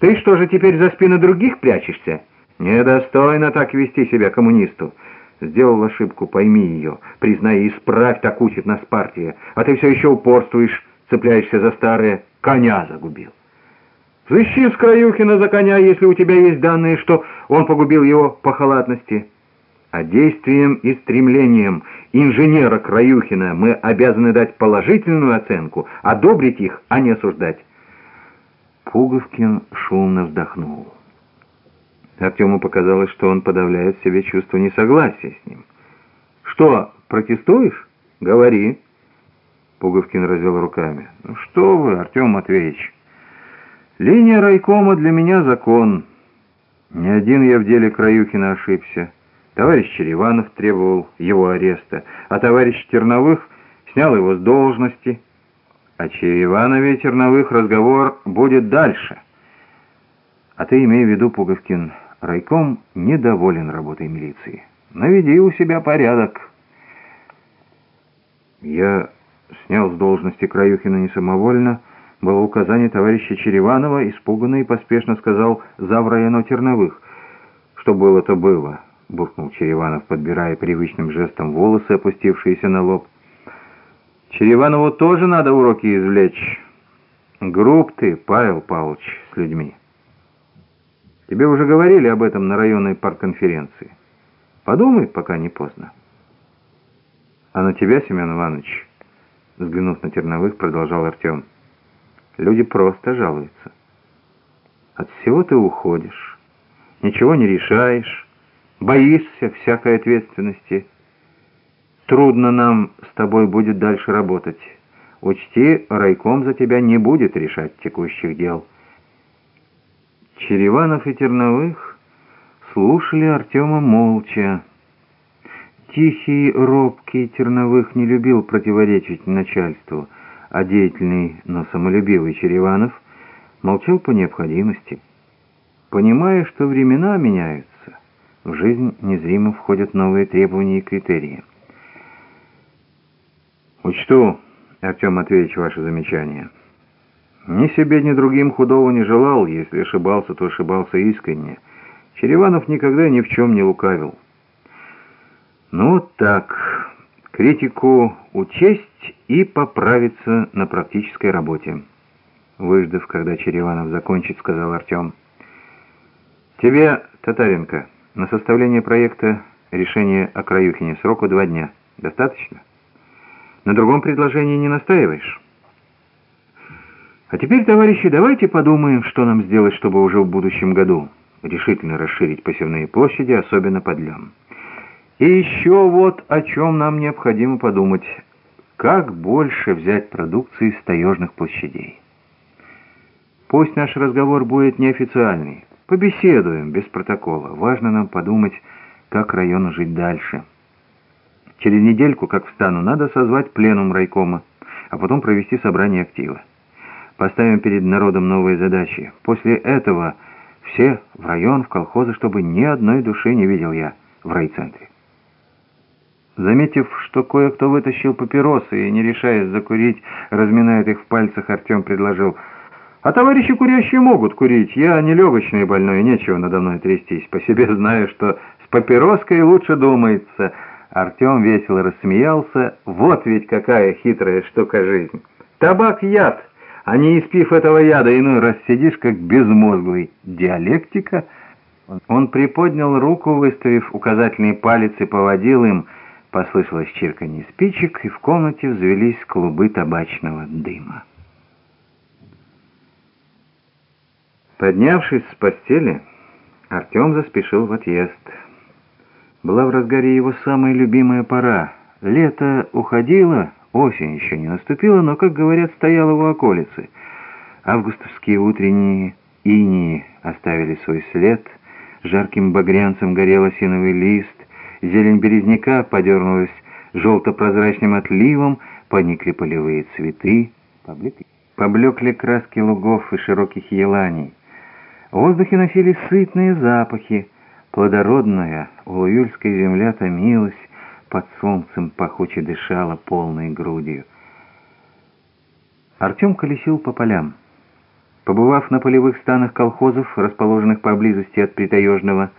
Ты что же теперь за спины других прячешься? Недостойно так вести себя коммунисту. Сделал ошибку, пойми ее. Признай и исправь, так учит нас партия. А ты все еще упорствуешь, цепляешься за старое. Коня загубил. Взыщи с Краюхина за коня, если у тебя есть данные, что он погубил его по халатности. А действием и стремлением инженера Краюхина мы обязаны дать положительную оценку, одобрить их, а не осуждать. Пуговкин шумно вздохнул. Артему показалось, что он подавляет в себе чувство несогласия с ним. «Что, протестуешь? Говори». Пуговкин развел руками. «Ну что вы, Артем Матвеевич, линия райкома для меня закон. Не один я в деле Краюхина ошибся». Товарищ Череванов требовал его ареста, а товарищ Терновых снял его с должности. О Череванове Терновых разговор будет дальше. А ты имей в виду, Пуговкин, райком недоволен работой милиции. Наведи у себя порядок. Я снял с должности Краюхина не самовольно, было указание товарища Череванова, испуганно и поспешно сказал «Завраяно Терновых». Что было, то было буркнул Череванов, подбирая привычным жестом волосы, опустившиеся на лоб. Череванову тоже надо уроки извлечь. Груб ты, Павел Павлович, с людьми. Тебе уже говорили об этом на районной партконференции. Подумай, пока не поздно. А на тебя, Семен Иванович, взглянув на Терновых, продолжал Артем. Люди просто жалуются. От всего ты уходишь, ничего не решаешь, боишься всякой ответственности. Трудно нам с тобой будет дальше работать. Учти, райком за тебя не будет решать текущих дел. Череванов и Терновых слушали Артема молча. Тихий, робкий Терновых не любил противоречить начальству, а деятельный, но самолюбивый Череванов молчал по необходимости. Понимая, что времена меняются, в жизнь незримо входят новые требования и критерии. Учту, Артем Матвеевич, ваше замечание. Ни себе, ни другим худого не желал, если ошибался, то ошибался искренне. Череванов никогда ни в чем не лукавил. Ну вот так, критику учесть и поправиться на практической работе. Выждав, когда Череванов закончит, сказал Артем. Тебе, Татаренко... На составление проекта решения о Краюхине сроку два дня. Достаточно? На другом предложении не настаиваешь? А теперь, товарищи, давайте подумаем, что нам сделать, чтобы уже в будущем году решительно расширить посевные площади, особенно под лен. И еще вот о чем нам необходимо подумать. Как больше взять продукции с таежных площадей? Пусть наш разговор будет неофициальный. Побеседуем, без протокола. Важно нам подумать, как району жить дальше. Через недельку, как встану, надо созвать пленум райкома, а потом провести собрание актива. Поставим перед народом новые задачи. После этого все в район, в колхозы, чтобы ни одной души не видел я в райцентре. Заметив, что кое-кто вытащил папиросы и, не решаясь закурить, разминает их в пальцах, Артем предложил – а товарищи курящие могут курить. Я не легочный больной, нечего надо мной трястись. По себе знаю, что с папироской лучше думается. Артем весело рассмеялся. Вот ведь какая хитрая штука жизнь. Табак — яд, а не испив этого яда, иной раз сидишь как безмозглый. Диалектика? Он приподнял руку, выставив указательный палец и поводил им. Послышалось чирканье спичек, и в комнате взвелись клубы табачного дыма. Поднявшись с постели, Артем заспешил в отъезд. Была в разгаре его самая любимая пора. Лето уходило, осень еще не наступила, но, как говорят, стояла у околицы. Августовские утренние инии оставили свой след, жарким багрянцем горел осиновый лист, зелень березняка подернулась желто-прозрачным отливом, поникли полевые цветы, поблекли, поблекли краски лугов и широких еланей. В воздухе носились сытные запахи. Плодородная улуюльская земля томилась, под солнцем пахуче дышала полной грудью. Артем колесил по полям. Побывав на полевых станах колхозов, расположенных поблизости от Притаежного,